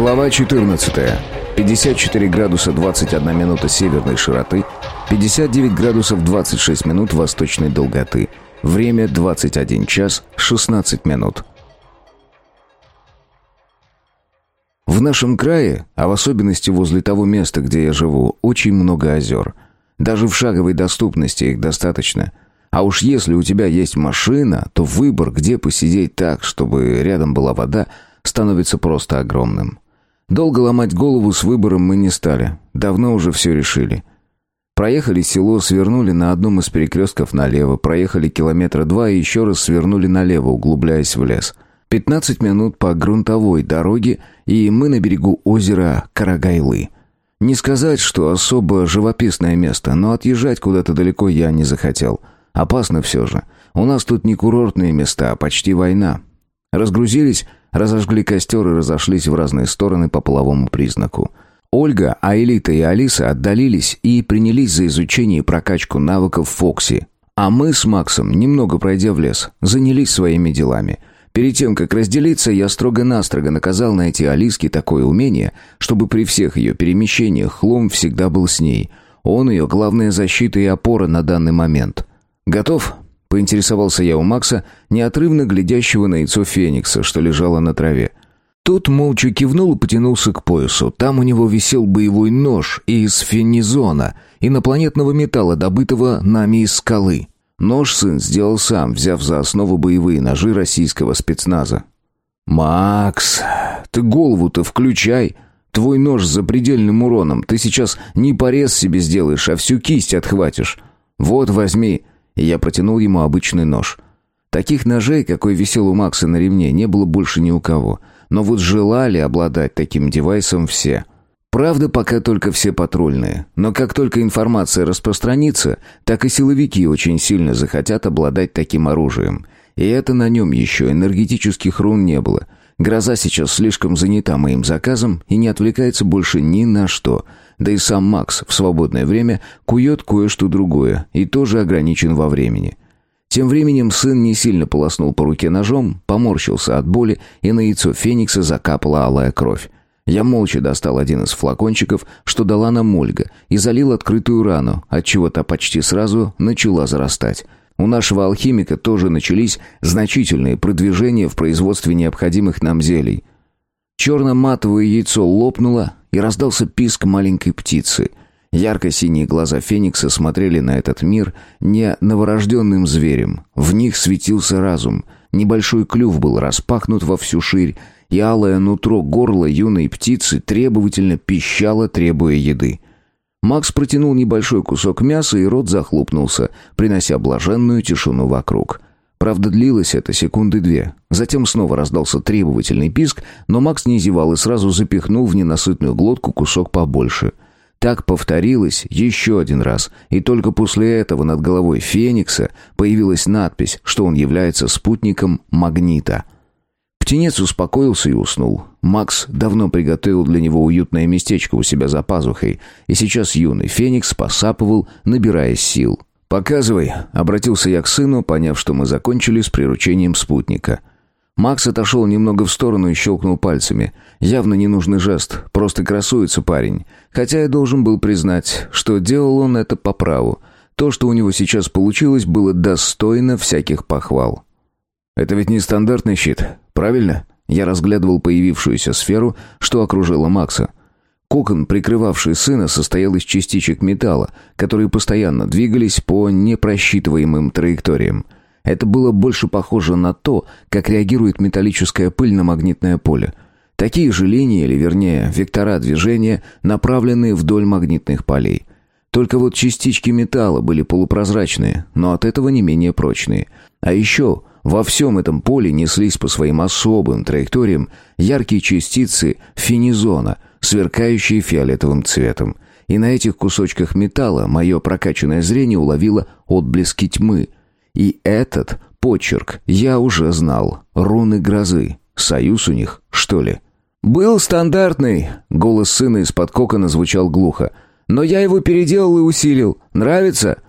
Глава 14. 54 градуса 21 минута северной широты, 59 градусов 26 минут восточной долготы. Время 21 час 16 минут. В нашем крае, а в особенности возле того места, где я живу, очень много озер. Даже в шаговой доступности их достаточно. А уж если у тебя есть машина, то выбор, где посидеть так, чтобы рядом была вода, становится просто огромным. Долго ломать голову с выбором мы не стали. Давно уже все решили. Проехали село, свернули на одном из перекрестков налево, проехали километра два и еще раз свернули налево, углубляясь в лес. 15 минут по грунтовой дороге, и мы на берегу озера Карагайлы. Не сказать, что особо живописное место, но отъезжать куда-то далеко я не захотел. Опасно все же. У нас тут не курортные места, а почти война. Разгрузились, разожгли костер и разошлись в разные стороны по половому признаку. Ольга, Аэлита и Алиса отдалились и принялись за изучение и прокачку навыков Фокси. А мы с Максом, немного пройдя в лес, занялись своими делами. Перед тем, как разделиться, я строго-настрого наказал найти Алиске такое умение, чтобы при всех ее перемещениях Хлом всегда был с ней. Он ее главная защита и опора на данный момент. «Готов?» Поинтересовался я у Макса, неотрывно глядящего на яйцо Феникса, что лежало на траве. Тот молча кивнул и потянулся к поясу. Там у него висел боевой нож из фенизона, инопланетного металла, добытого нами из скалы. Нож сын сделал сам, взяв за основу боевые ножи российского спецназа. «Макс, ты голову-то включай!» Твой нож с запредельным уроном. Ты сейчас не порез себе сделаешь, а всю кисть отхватишь. Вот, возьми я протянул ему обычный нож. Таких ножей, какой висел у Макса на ремне, не было больше ни у кого. Но вот желали обладать таким девайсом все. Правда, пока только все патрульные. Но как только информация распространится, так и силовики очень сильно захотят обладать таким оружием. И это на нем еще энергетических рун не было. Гроза сейчас слишком занята моим заказом и не отвлекается больше ни на что – да и сам Макс в свободное время кует кое-что другое и тоже ограничен во времени. Тем временем сын не сильно полоснул по руке ножом, поморщился от боли, и на яйцо Феникса закапала алая кровь. Я молча достал один из флакончиков, что дала нам Ольга, и залил открытую рану, отчего та почти сразу начала зарастать. У нашего алхимика тоже начались значительные продвижения в производстве необходимых нам зелий. Черно-матовое яйцо лопнуло, и раздался писк маленькой птицы. Ярко-синие глаза Феникса смотрели на этот мир не новорожденным зверем. В них светился разум. Небольшой клюв был распахнут во всю ширь, и алое нутро горла юной птицы требовательно пищало, требуя еды. Макс протянул небольшой кусок мяса, и рот захлопнулся, принося блаженную тишину вокруг. Правда, длилось это секунды две. Затем снова раздался требовательный писк, но Макс не зевал и сразу запихнул в ненасытную глотку кусок побольше. Так повторилось еще один раз, и только после этого над головой Феникса появилась надпись, что он является спутником магнита. Птенец успокоился и уснул. Макс давно приготовил для него уютное местечко у себя за пазухой, и сейчас юный Феникс посапывал, набираясь сил. «Показывай», — обратился я к сыну, поняв, что мы закончили с приручением спутника. Макс отошел немного в сторону и щелкнул пальцами. Явно ненужный жест, просто красуется парень. Хотя я должен был признать, что делал он это по праву. То, что у него сейчас получилось, было достойно всяких похвал. «Это ведь не стандартный щит, правильно?» Я разглядывал появившуюся сферу, что окружила Макса. Кокон, прикрывавший сына, состоял из частичек металла, которые постоянно двигались по непросчитываемым траекториям. Это было больше похоже на то, как реагирует металлическая пыль на магнитное поле. Такие же линии, или вернее, вектора движения, направленные вдоль магнитных полей. Только вот частички металла были полупрозрачные, но от этого не менее прочные. А еще во всем этом поле неслись по своим особым траекториям яркие частицы фенизона – сверкающие фиолетовым цветом. И на этих кусочках металла мое прокачанное зрение уловило отблески тьмы. И этот почерк я уже знал. Руны грозы. Союз у них, что ли? «Был стандартный», — голос сына из-под кокона звучал глухо. «Но я его переделал и усилил. Нравится?»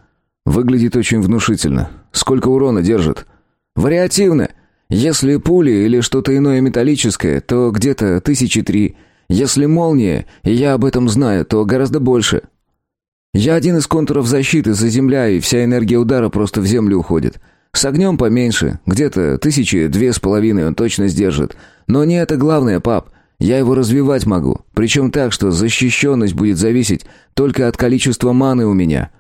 «Выглядит очень внушительно. Сколько урона держит?» «Вариативно. Если пули или что-то иное металлическое, то где-то тысячи три. Если молния, и я об этом знаю, то гораздо больше. Я один из контуров защиты, заземляю, и вся энергия удара просто в землю уходит. С огнем поменьше, где-то тысячи две с половиной он точно сдержит. Но не это главное, пап. Я его развивать могу, причем так, что защищенность будет зависеть только от количества маны у меня».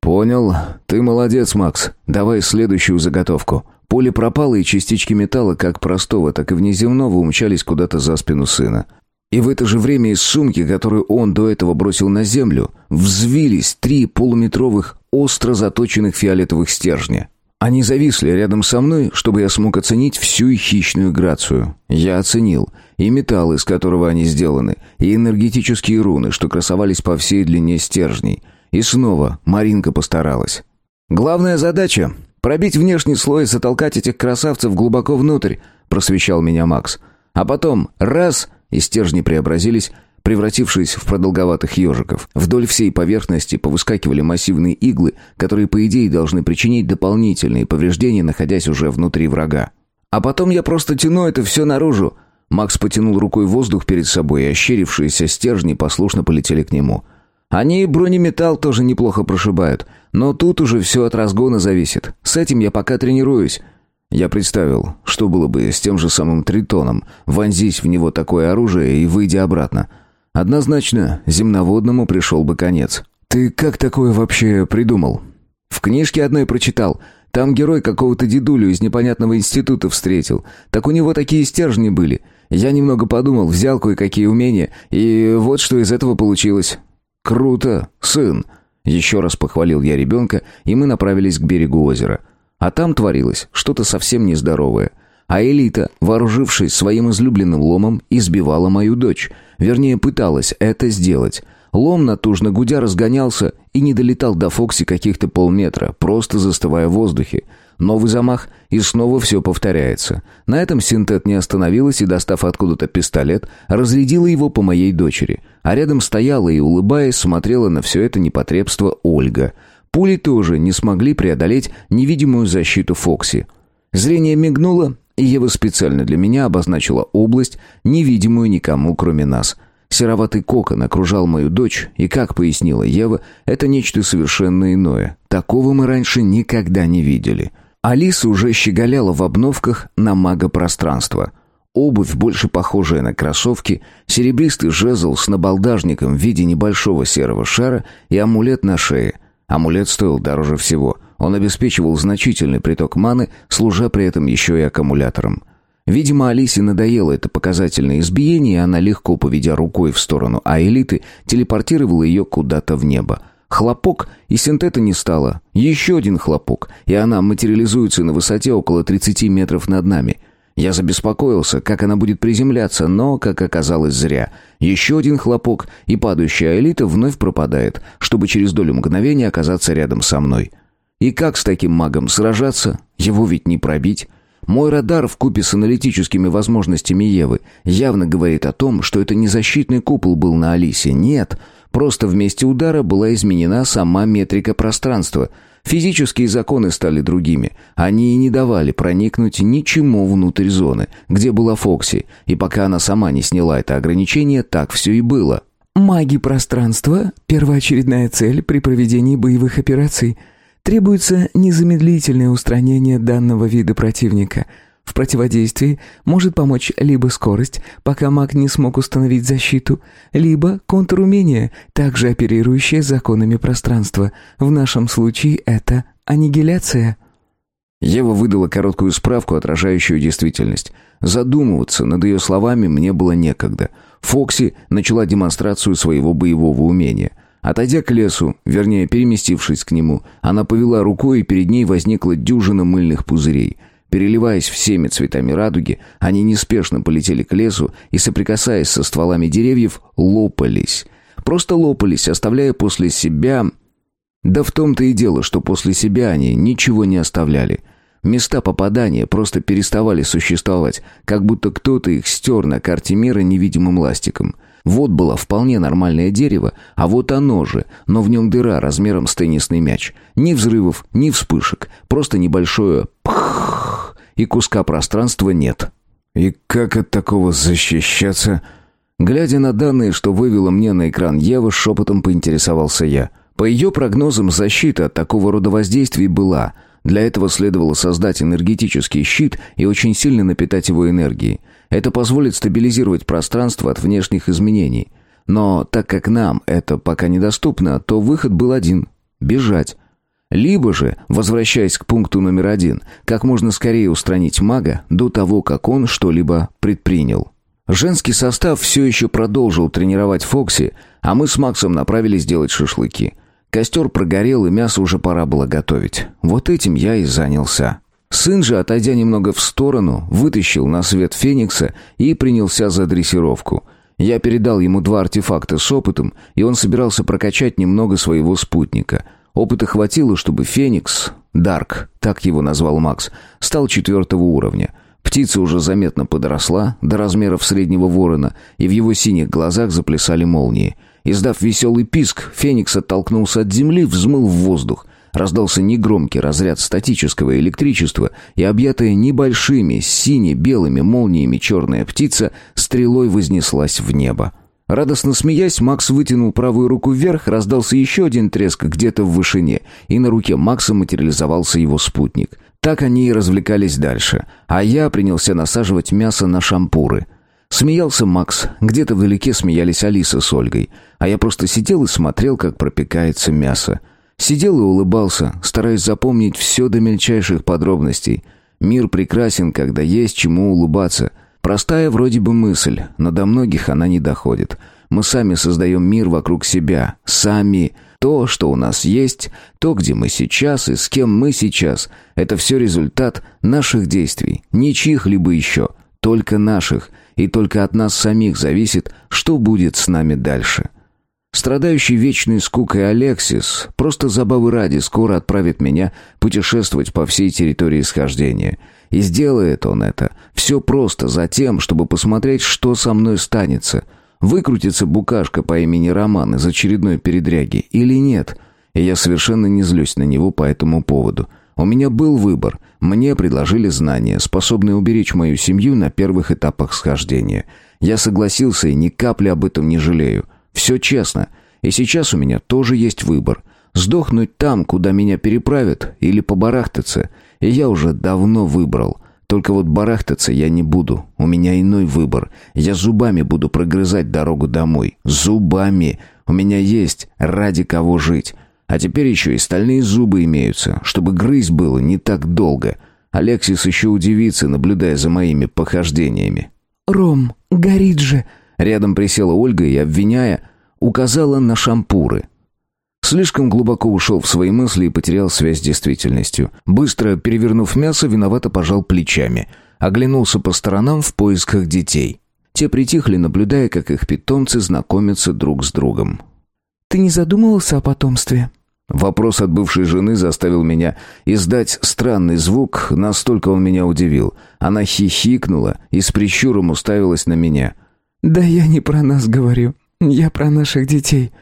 «Понял. Ты молодец, Макс. Давай следующую заготовку». Поле пропало, и частички металла, как простого, так и внеземного, умчались куда-то за спину сына. И в это же время из сумки, которую он до этого бросил на землю, взвились три полуметровых, остро заточенных фиолетовых стержня. Они зависли рядом со мной, чтобы я смог оценить всю их хищную грацию. Я оценил и металл, из которого они сделаны, и энергетические руны, что красовались по всей длине стержней. И снова Маринка постаралась. «Главная задача — пробить внешний слой и затолкать этих красавцев глубоко внутрь», — просвещал меня Макс. «А потом раз — и стержни преобразились, превратившись в продолговатых ежиков. Вдоль всей поверхности повыскакивали массивные иглы, которые, по идее, должны причинить дополнительные повреждения, находясь уже внутри врага. А потом я просто тяну это все наружу. Макс потянул рукой воздух перед собой, и ощерившиеся стержни послушно полетели к нему. Они бронеметалл тоже неплохо прошибают, но тут уже все от разгона зависит. С этим я пока тренируюсь. Я представил, что было бы с тем же самым Тритоном, вонзись в него такое оружие и выйдя обратно. Однозначно, земноводному пришел бы конец. «Ты как такое вообще придумал?» «В книжке одной прочитал. Там герой какого-то дедулю из непонятного института встретил. Так у него такие стержни были. Я немного подумал, взял кое-какие умения, и вот что из этого получилось». «Круто, сын!» Еще раз похвалил я ребенка, и мы направились к берегу озера. А там творилось что-то совсем нездоровое. А элита, вооружившись своим излюбленным ломом, избивала мою дочь. Вернее, пыталась это сделать. Лом натужно гудя разгонялся и не долетал до Фокси каких-то полметра, просто застывая в воздухе. Новый замах, и снова все повторяется. На этом синтет не остановилась и, достав откуда-то пистолет, разрядила его по моей дочери. А рядом стояла и, улыбаясь, смотрела на все это непотребство Ольга — Пули тоже не смогли преодолеть невидимую защиту Фокси. Зрение мигнуло, и Ева специально для меня обозначила область, невидимую никому, кроме нас. Сероватый кокон окружал мою дочь, и, как пояснила Ева, это нечто совершенно иное. Такого мы раньше никогда не видели. Алиса уже щеголяла в обновках на мага-пространство. Обувь, больше похожая на кроссовки, серебристый жезл с набалдажником в виде небольшого серого шара и амулет на шее — Амулет стоил дороже всего. Он обеспечивал значительный приток маны, служа при этом еще и аккумулятором. Видимо, Алисе надоело это показательное избиение, и она, легко поведя рукой в сторону Аэлиты, телепортировала ее куда-то в небо. Хлопок, и синтета не стало. Еще один хлопок, и она материализуется на высоте около 30 метров над нами — я забеспокоился, как она будет приземляться, но, как оказалось, зря. Еще один хлопок, и падающая элита вновь пропадает, чтобы через долю мгновения оказаться рядом со мной. И как с таким магом сражаться? Его ведь не пробить. Мой радар в купе с аналитическими возможностями Евы явно говорит о том, что это не защитный купол был на Алисе. Нет, просто в месте удара была изменена сама метрика пространства — Физические законы стали другими. Они и не давали проникнуть ничему внутрь зоны, где была Фокси, и пока она сама не сняла это ограничение, так все и было. «Маги пространства — первоочередная цель при проведении боевых операций. Требуется незамедлительное устранение данного вида противника — в противодействии может помочь либо скорость, пока маг не смог установить защиту, либо контрумение, также оперирующее законами пространства. В нашем случае это аннигиляция. Ева выдала короткую справку, отражающую действительность. Задумываться над ее словами мне было некогда. Фокси начала демонстрацию своего боевого умения. Отойдя к лесу, вернее, переместившись к нему, она повела рукой, и перед ней возникла дюжина мыльных пузырей — Переливаясь всеми цветами радуги, они неспешно полетели к лесу и, соприкасаясь со стволами деревьев, лопались. Просто лопались, оставляя после себя... Да в том-то и дело, что после себя они ничего не оставляли. Места попадания просто переставали существовать, как будто кто-то их стер на карте мира невидимым ластиком. Вот было вполне нормальное дерево, а вот оно же, но в нем дыра размером с теннисный мяч. Ни взрывов, ни вспышек, просто небольшое «пх» и куска пространства нет. «И как от такого защищаться?» Глядя на данные, что вывела мне на экран Ева, шепотом поинтересовался я. По ее прогнозам, защита от такого рода воздействий была. Для этого следовало создать энергетический щит и очень сильно напитать его энергией. Это позволит стабилизировать пространство от внешних изменений. Но так как нам это пока недоступно, то выход был один – бежать. Либо же, возвращаясь к пункту номер один, как можно скорее устранить мага до того, как он что-либо предпринял. Женский состав все еще продолжил тренировать Фокси, а мы с Максом направились делать шашлыки. Костер прогорел, и мясо уже пора было готовить. Вот этим я и занялся. Сын же, отойдя немного в сторону, вытащил на свет Феникса и принялся за дрессировку. Я передал ему два артефакта с опытом, и он собирался прокачать немного своего спутника — Опыта хватило, чтобы Феникс, Дарк, так его назвал Макс, стал четвертого уровня. Птица уже заметно подросла до размеров среднего ворона, и в его синих глазах заплясали молнии. Издав веселый писк, Феникс оттолкнулся от земли, взмыл в воздух. Раздался негромкий разряд статического электричества, и объятая небольшими сине-белыми молниями черная птица стрелой вознеслась в небо. Радостно смеясь, Макс вытянул правую руку вверх, раздался еще один треск где-то в вышине, и на руке Макса материализовался его спутник. Так они и развлекались дальше, а я принялся насаживать мясо на шампуры. Смеялся Макс, где-то вдалеке смеялись Алиса с Ольгой, а я просто сидел и смотрел, как пропекается мясо. Сидел и улыбался, стараясь запомнить все до мельчайших подробностей. Мир прекрасен, когда есть чему улыбаться — Простая вроде бы мысль, но до многих она не доходит. Мы сами создаем мир вокруг себя, сами. То, что у нас есть, то, где мы сейчас и с кем мы сейчас, это все результат наших действий, не чьих-либо еще, только наших, и только от нас самих зависит, что будет с нами дальше. Страдающий вечной скукой Алексис просто забавы ради скоро отправит меня путешествовать по всей территории схождения — и сделает он это все просто за тем, чтобы посмотреть, что со мной станется. Выкрутится букашка по имени Роман из очередной передряги или нет. И я совершенно не злюсь на него по этому поводу. У меня был выбор. Мне предложили знания, способные уберечь мою семью на первых этапах схождения. Я согласился и ни капли об этом не жалею. Все честно. И сейчас у меня тоже есть выбор. Сдохнуть там, куда меня переправят, или побарахтаться – и я уже давно выбрал. Только вот барахтаться я не буду. У меня иной выбор. Я зубами буду прогрызать дорогу домой. Зубами. У меня есть ради кого жить. А теперь еще и стальные зубы имеются, чтобы грызть было не так долго. Алексис еще удивится, наблюдая за моими похождениями. «Ром, горит же!» Рядом присела Ольга и, обвиняя, указала на шампуры. Слишком глубоко ушел в свои мысли и потерял связь с действительностью. Быстро перевернув мясо, виновато пожал плечами. Оглянулся по сторонам в поисках детей. Те притихли, наблюдая, как их питомцы знакомятся друг с другом. «Ты не задумывался о потомстве?» Вопрос от бывшей жены заставил меня издать странный звук, настолько он меня удивил. Она хихикнула и с прищуром уставилась на меня. «Да я не про нас говорю. Я про наших детей».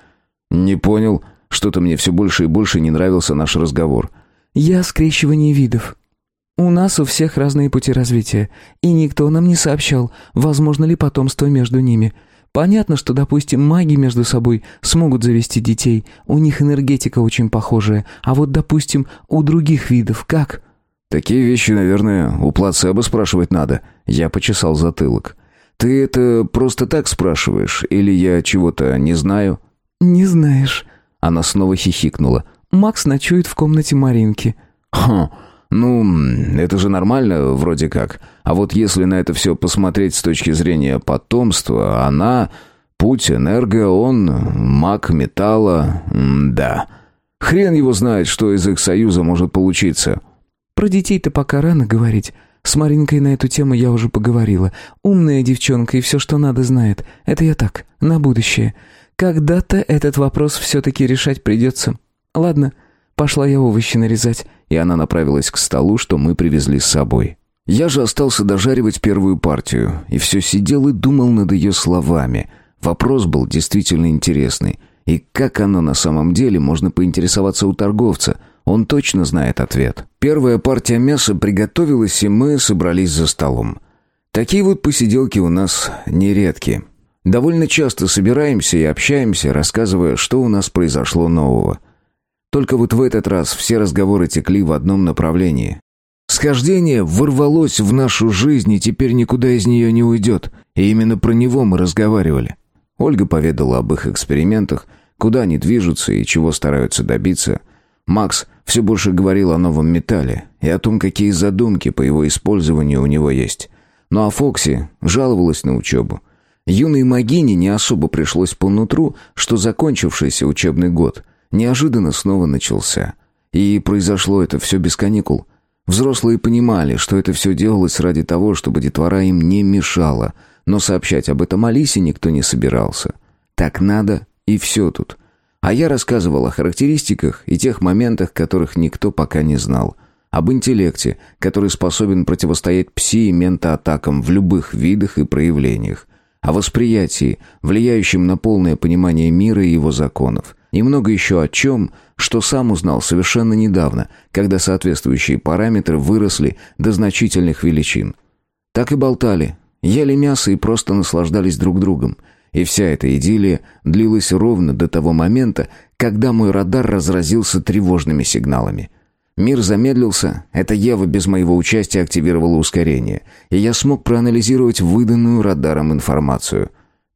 «Не понял», что-то мне все больше и больше не нравился наш разговор. «Я скрещивание видов. У нас у всех разные пути развития, и никто нам не сообщал, возможно ли потомство между ними. Понятно, что, допустим, маги между собой смогут завести детей, у них энергетика очень похожая, а вот, допустим, у других видов как?» «Такие вещи, наверное, у плацебо спрашивать надо». Я почесал затылок. «Ты это просто так спрашиваешь, или я чего-то не знаю?» «Не знаешь», она снова хихикнула. «Макс ночует в комнате Маринки». «Хм, ну, это же нормально, вроде как. А вот если на это все посмотреть с точки зрения потомства, она... Путь энерго, он маг металла... да. Хрен его знает, что из их союза может получиться». «Про детей-то пока рано говорить». С Маринкой на эту тему я уже поговорила. Умная девчонка и все, что надо, знает. Это я так, на будущее. Когда-то этот вопрос все-таки решать придется. Ладно, пошла я овощи нарезать. И она направилась к столу, что мы привезли с собой. Я же остался дожаривать первую партию, и все сидел и думал над ее словами. Вопрос был действительно интересный. И как оно на самом деле, можно поинтересоваться у торговца. Он точно знает ответ. Первая партия мяса приготовилась, и мы собрались за столом. Такие вот посиделки у нас нередки. Довольно часто собираемся и общаемся, рассказывая, что у нас произошло нового. Только вот в этот раз все разговоры текли в одном направлении. Схождение ворвалось в нашу жизнь и теперь никуда из нее не уйдет. И именно про него мы разговаривали. Ольга поведала об их экспериментах, куда они движутся и чего стараются добиться. Макс все больше говорил о новом металле и о том, какие задумки по его использованию у него есть. Ну а Фокси жаловалась на учебу. Юной Магине не особо пришлось по нутру, что закончившийся учебный год неожиданно снова начался. И произошло это все без каникул. Взрослые понимали, что это все делалось ради того, чтобы детвора им не мешала, но сообщать об этом Алисе никто не собирался. Так надо, и все тут. А я рассказывал о характеристиках и тех моментах, которых никто пока не знал. Об интеллекте, который способен противостоять пси и ментоатакам в любых видах и проявлениях. О восприятии, влияющем на полное понимание мира и его законов. И много еще о чем, что сам узнал совершенно недавно, когда соответствующие параметры выросли до значительных величин. Так и болтали, ели мясо и просто наслаждались друг другом. И вся эта идиллия длилась ровно до того момента, когда мой радар разразился тревожными сигналами. Мир замедлился, это Ева без моего участия активировала ускорение, и я смог проанализировать выданную радаром информацию.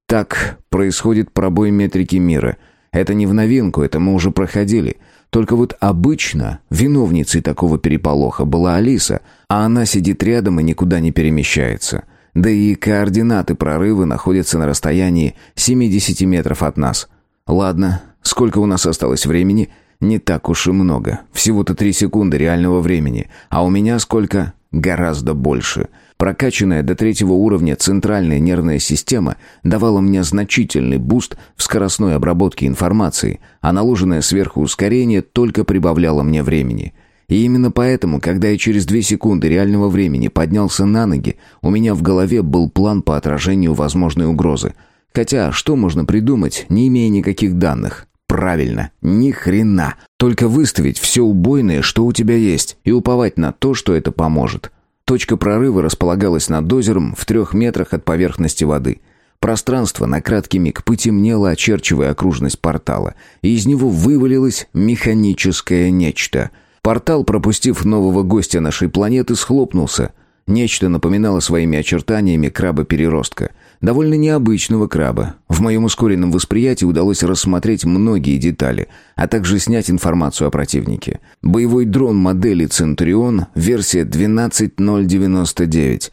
Так происходит пробой метрики мира. Это не в новинку, это мы уже проходили. Только вот обычно виновницей такого переполоха была Алиса, а она сидит рядом и никуда не перемещается. Да и координаты прорыва находятся на расстоянии 70 метров от нас. Ладно, сколько у нас осталось времени? Не так уж и много. Всего-то три секунды реального времени. А у меня сколько? Гораздо больше. Прокачанная до третьего уровня центральная нервная система давала мне значительный буст в скоростной обработке информации, а наложенное сверху ускорение только прибавляло мне времени. И именно поэтому, когда я через две секунды реального времени поднялся на ноги, у меня в голове был план по отражению возможной угрозы. Хотя, что можно придумать, не имея никаких данных? Правильно, ни хрена. Только выставить все убойное, что у тебя есть, и уповать на то, что это поможет. Точка прорыва располагалась над озером в трех метрах от поверхности воды. Пространство на краткий миг потемнело, очерчивая окружность портала, и из него вывалилось механическое нечто — Портал, пропустив нового гостя нашей планеты, схлопнулся. Нечто напоминало своими очертаниями краба-переростка. Довольно необычного краба. В моем ускоренном восприятии удалось рассмотреть многие детали, а также снять информацию о противнике. Боевой дрон модели «Центурион», версия 12099.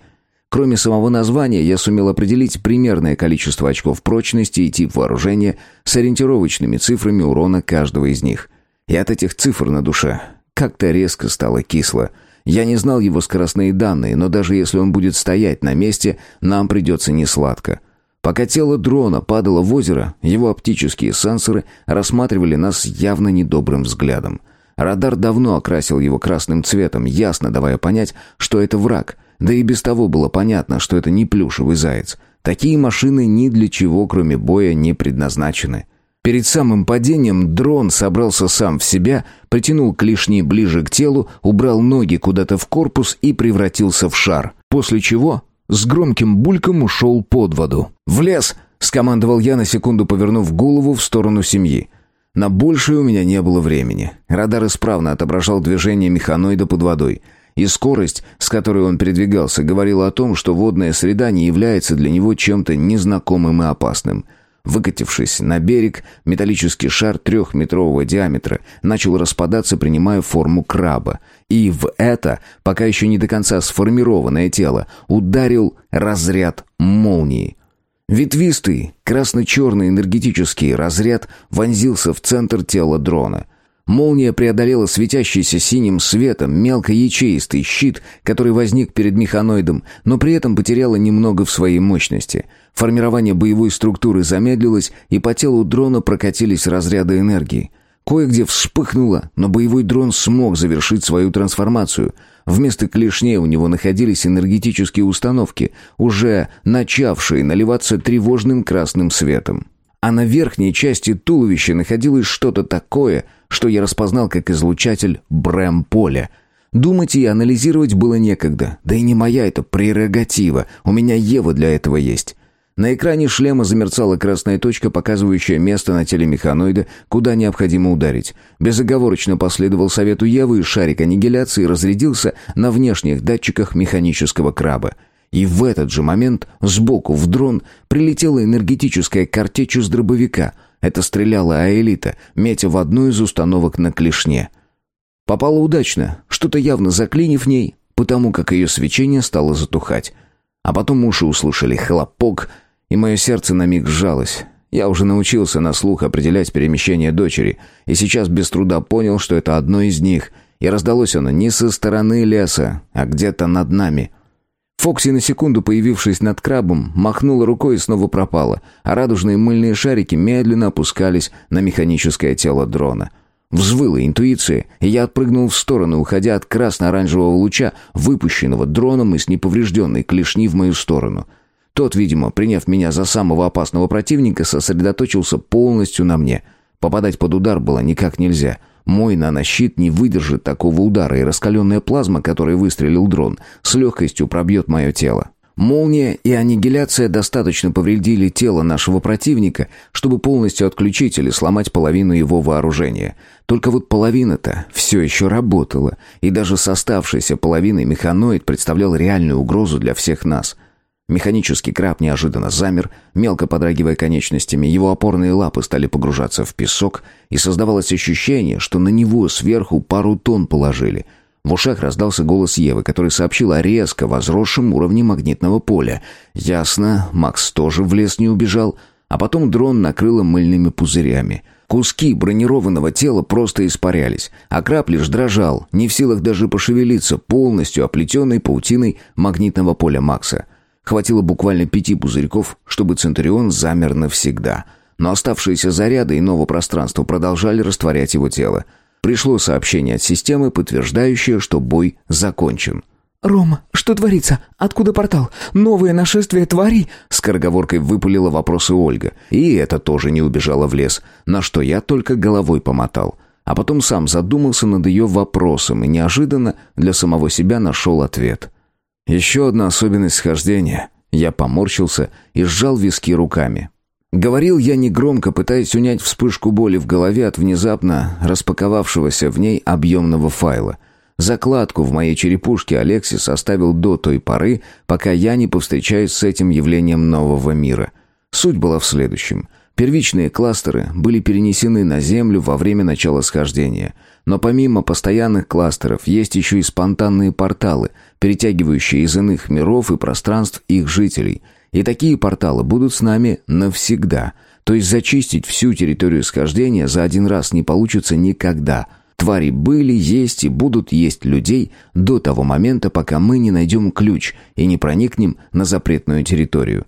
Кроме самого названия, я сумел определить примерное количество очков прочности и тип вооружения с ориентировочными цифрами урона каждого из них. И от этих цифр на душе как-то резко стало кисло. Я не знал его скоростные данные, но даже если он будет стоять на месте, нам придется несладко. Пока тело дрона падало в озеро, его оптические сенсоры рассматривали нас явно недобрым взглядом. Радар давно окрасил его красным цветом, ясно давая понять, что это враг. Да и без того было понятно, что это не плюшевый заяц. Такие машины ни для чего, кроме боя, не предназначены. Перед самым падением дрон собрался сам в себя, притянул клешни ближе к телу, убрал ноги куда-то в корпус и превратился в шар. После чего с громким бульком ушел под воду. «В лес!» — скомандовал я на секунду, повернув голову в сторону семьи. На большее у меня не было времени. Радар исправно отображал движение механоида под водой. И скорость, с которой он передвигался, говорила о том, что водная среда не является для него чем-то незнакомым и опасным — Выкатившись на берег, металлический шар трехметрового диаметра начал распадаться, принимая форму краба. И в это, пока еще не до конца сформированное тело, ударил разряд молнии. Ветвистый, красно-черный энергетический разряд вонзился в центр тела дрона — Молния преодолела светящийся синим светом мелкоячеистый щит, который возник перед механоидом, но при этом потеряла немного в своей мощности. Формирование боевой структуры замедлилось, и по телу дрона прокатились разряды энергии. Кое-где вспыхнуло, но боевой дрон смог завершить свою трансформацию. Вместо клешней у него находились энергетические установки, уже начавшие наливаться тревожным красным светом а на верхней части туловища находилось что-то такое, что я распознал как излучатель Брэм-поля. Думать и анализировать было некогда, да и не моя это прерогатива, у меня Ева для этого есть. На экране шлема замерцала красная точка, показывающая место на теле механоида, куда необходимо ударить. Безоговорочно последовал совету Евы, и шарик аннигиляции разрядился на внешних датчиках механического краба. И в этот же момент сбоку в дрон прилетела энергетическая картечь из дробовика. Это стреляла Аэлита, метя в одну из установок на клешне. Попала удачно, что-то явно заклинив в ней, потому как ее свечение стало затухать. А потом уши услышали хлопок, и мое сердце на миг сжалось. Я уже научился на слух определять перемещение дочери, и сейчас без труда понял, что это одно из них, и раздалось оно не со стороны леса, а где-то над нами. Фокси, на секунду появившись над крабом, махнула рукой и снова пропала, а радужные мыльные шарики медленно опускались на механическое тело дрона — Взвыла интуиция, и я отпрыгнул в сторону, уходя от красно-оранжевого луча, выпущенного дроном из неповрежденной клешни в мою сторону. Тот, видимо, приняв меня за самого опасного противника, сосредоточился полностью на мне. Попадать под удар было никак нельзя. Мой нанощит не выдержит такого удара, и раскаленная плазма, которой выстрелил дрон, с легкостью пробьет мое тело. Молния и аннигиляция достаточно повредили тело нашего противника, чтобы полностью отключить или сломать половину его вооружения. Только вот половина-то все еще работала, и даже с оставшейся половиной механоид представлял реальную угрозу для всех нас. Механический краб неожиданно замер, мелко подрагивая конечностями, его опорные лапы стали погружаться в песок, и создавалось ощущение, что на него сверху пару тонн положили — в ушах раздался голос Евы, который сообщил о резко возросшем уровне магнитного поля. Ясно, Макс тоже в лес не убежал, а потом дрон накрыло мыльными пузырями. Куски бронированного тела просто испарялись, а краб лишь дрожал, не в силах даже пошевелиться, полностью оплетенной паутиной магнитного поля Макса. Хватило буквально пяти пузырьков, чтобы Центурион замер навсегда. Но оставшиеся заряды иного пространства продолжали растворять его тело. Пришло сообщение от системы, подтверждающее, что бой закончен. «Рома, что творится? Откуда портал? Новое нашествие тварей?» Скороговоркой выпалила вопросы Ольга. И это тоже не убежало в лес, на что я только головой помотал. А потом сам задумался над ее вопросом и неожиданно для самого себя нашел ответ. «Еще одна особенность схождения». Я поморщился и сжал виски руками. Говорил я негромко, пытаясь унять вспышку боли в голове от внезапно распаковавшегося в ней объемного файла. Закладку в моей черепушке Алексис оставил до той поры, пока я не повстречаюсь с этим явлением нового мира. Суть была в следующем. Первичные кластеры были перенесены на Землю во время начала схождения. Но помимо постоянных кластеров есть еще и спонтанные порталы, перетягивающие из иных миров и пространств их жителей – и такие порталы будут с нами навсегда. То есть зачистить всю территорию схождения за один раз не получится никогда. Твари были, есть и будут есть людей до того момента, пока мы не найдем ключ и не проникнем на запретную территорию.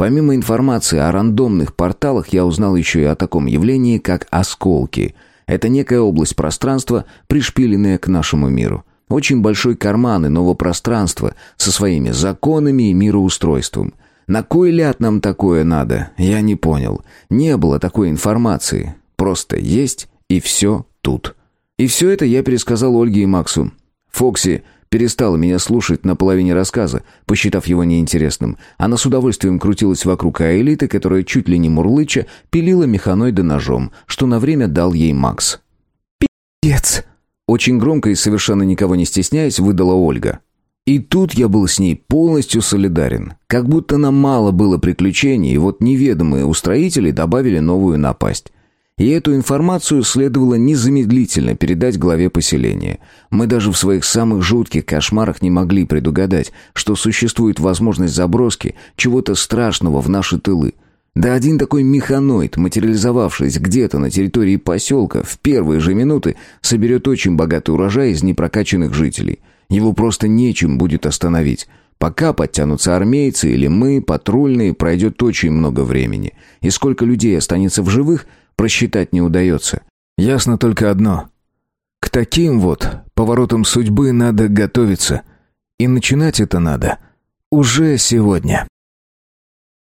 Помимо информации о рандомных порталах, я узнал еще и о таком явлении, как осколки. Это некая область пространства, пришпиленная к нашему миру. Очень большой карман иного пространства со своими законами и мироустройством – на кой ляд нам такое надо? Я не понял. Не было такой информации. Просто есть, и все тут. И все это я пересказал Ольге и Максу. Фокси перестала меня слушать на половине рассказа, посчитав его неинтересным. Она с удовольствием крутилась вокруг Аэлиты, которая чуть ли не мурлыча пилила механоида ножом, что на время дал ей Макс. «Пи***ц!» Очень громко и совершенно никого не стесняясь, выдала Ольга. И тут я был с ней полностью солидарен. Как будто нам мало было приключений, и вот неведомые устроители добавили новую напасть. И эту информацию следовало незамедлительно передать главе поселения. Мы даже в своих самых жутких кошмарах не могли предугадать, что существует возможность заброски чего-то страшного в наши тылы. Да один такой механоид, материализовавшись где-то на территории поселка, в первые же минуты соберет очень богатый урожай из непрокачанных жителей – его просто нечем будет остановить. Пока подтянутся армейцы или мы, патрульные, пройдет очень много времени. И сколько людей останется в живых, просчитать не удается. Ясно только одно. К таким вот поворотам судьбы надо готовиться. И начинать это надо уже сегодня.